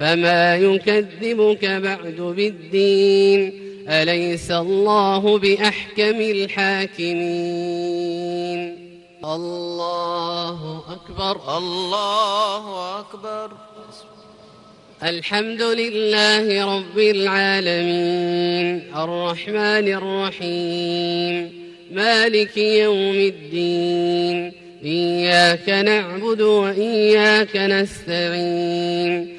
فما يكذبك بعد بالدين. أليس الله بأحكم الحاكمين؟ الله أكبر. الله أكبر. الحمد لله رب العالمين. الرحمن الرحيم. مالك يوم الدين. إياك نعبد وإياك نستعين.